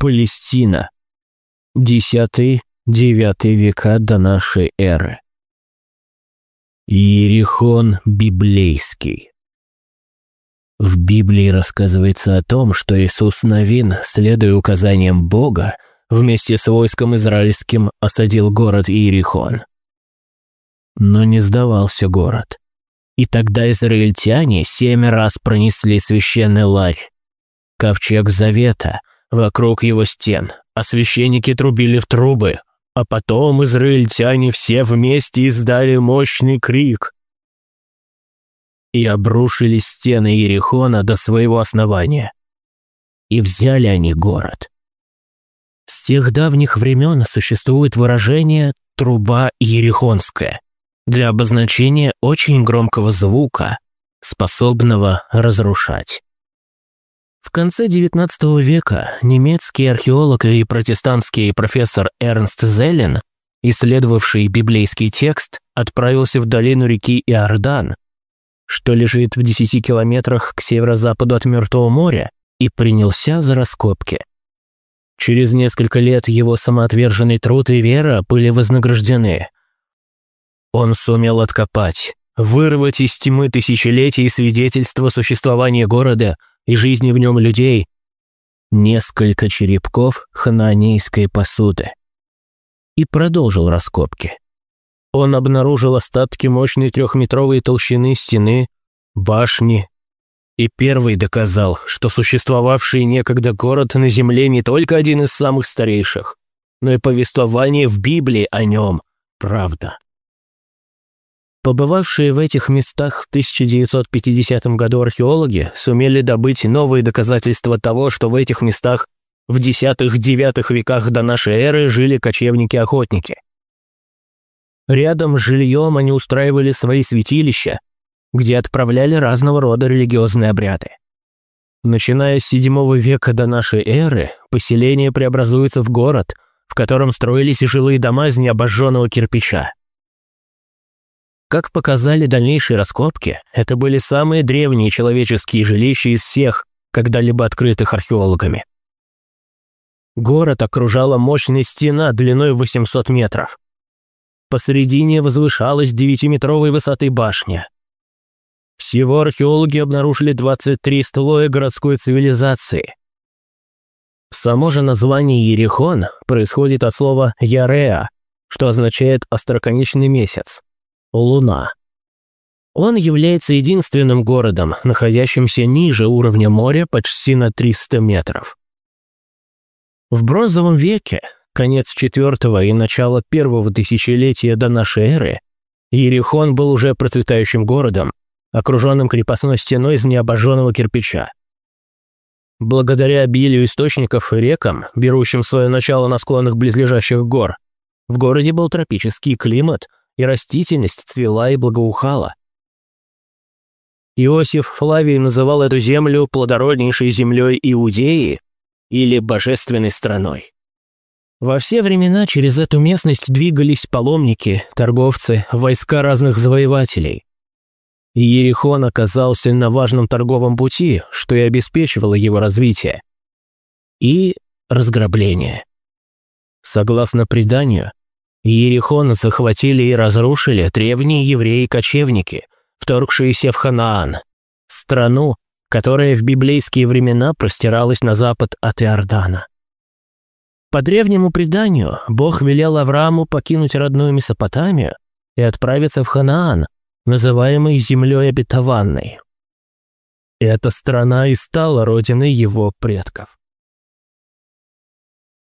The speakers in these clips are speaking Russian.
Палестина. X-IX века до нашей эры. Иерихон библейский. В Библии рассказывается о том, что Иисус Навин, следуя указаниям Бога, вместе с войском израильским осадил город Иерихон. Но не сдавался город. И тогда израильтяне семь раз пронесли священный ларь, ковчег завета, вокруг его стен, а священники трубили в трубы, а потом израильтяне все вместе издали мощный крик и обрушили стены Иерихона до своего основания. И взяли они город. С тех давних времен существует выражение «труба Ерехонская» для обозначения очень громкого звука, способного разрушать. В конце XIX века немецкий археолог и протестантский профессор Эрнст Зеллен, исследовавший библейский текст, отправился в долину реки Иордан, что лежит в 10 километрах к северо-западу от Мертвого моря, и принялся за раскопки. Через несколько лет его самоотверженный труд и вера были вознаграждены. Он сумел откопать, вырвать из тьмы тысячелетий свидетельства существования города и жизни в нем людей несколько черепков хананейской посуды и продолжил раскопки. Он обнаружил остатки мощной трехметровой толщины стены, башни, и первый доказал, что существовавший некогда город на Земле не только один из самых старейших, но и повествование в Библии о нем – правда. Побывавшие в этих местах в 1950 году археологи сумели добыть новые доказательства того, что в этих местах в X-IX веках до нашей эры жили кочевники-охотники. Рядом с жильем они устраивали свои святилища, где отправляли разного рода религиозные обряды. Начиная с VII века до нашей эры, поселение преобразуется в город, в котором строились жилые дома из необожженного кирпича. Как показали дальнейшие раскопки, это были самые древние человеческие жилища из всех, когда-либо открытых археологами. Город окружала мощная стена длиной 800 метров. Посередине возвышалась девятиметровой высоты башня. Всего археологи обнаружили 23 слоя городской цивилизации. Само же название Ерехон происходит от слова «яреа», что означает «остроконечный месяц». Луна. Он является единственным городом, находящимся ниже уровня моря почти на 300 метров. В бронзовом веке, конец четвертого и начало первого тысячелетия до нашей эры, Ерихон был уже процветающим городом, окруженным крепостной стеной из необожженного кирпича. Благодаря обилию источников и рекам, берущим свое начало на склонах близлежащих гор, в городе был тропический климат – и растительность цвела и благоухала. Иосиф Флавий называл эту землю плодороднейшей землей Иудеи или божественной страной. Во все времена через эту местность двигались паломники, торговцы, войска разных завоевателей. И Ерихон оказался на важном торговом пути, что и обеспечивало его развитие. И разграбление. Согласно преданию, Иерихон захватили и разрушили древние евреи-кочевники, вторгшиеся в Ханаан, страну, которая в библейские времена простиралась на запад от Иордана. По древнему преданию, Бог велел Аврааму покинуть родную Месопотамию и отправиться в Ханаан, называемый землей обетованной. Эта страна и стала родиной его предков.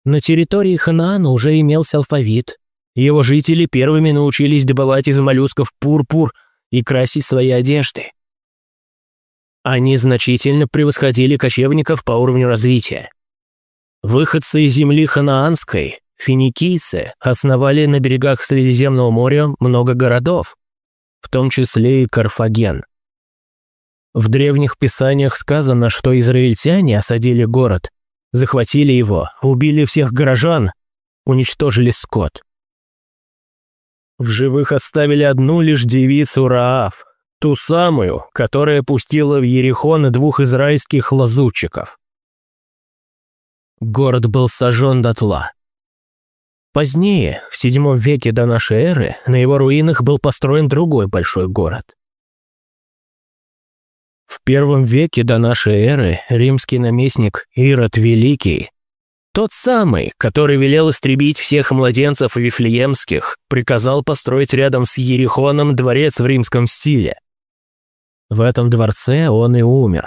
На территории Ханаана уже имелся алфавит, его жители первыми научились добывать из моллюсков пурпур и красить свои одежды. Они значительно превосходили кочевников по уровню развития. Выходцы из земли ханаанской, финикийцы, основали на берегах Средиземного моря много городов, в том числе и Карфаген. В древних писаниях сказано, что израильтяне осадили город, захватили его, убили всех горожан, уничтожили скот. В живых оставили одну лишь девицу Раав, ту самую, которая пустила в Ерихон двух израильских лазутчиков. Город был сожжен дотла. Позднее, в VII веке до нашей эры, на его руинах был построен другой большой город. В первом веке до нашей эры римский наместник Ирод Великий, тот самый, который велел истребить всех младенцев вифлеемских, приказал построить рядом с Ерихоном дворец в римском стиле. В этом дворце он и умер.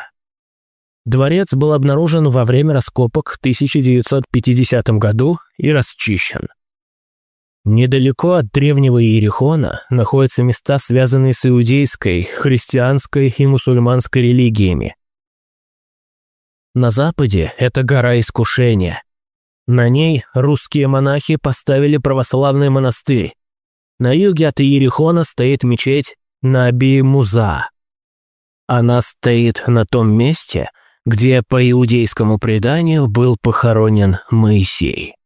Дворец был обнаружен во время раскопок в 1950 году и расчищен. Недалеко от древнего Иерихона находятся места, связанные с иудейской, христианской и мусульманской религиями. На западе это гора искушения. На ней русские монахи поставили православный монастырь. На юге от Иерихона стоит мечеть Наби-Муза. Она стоит на том месте, где по иудейскому преданию был похоронен Моисей.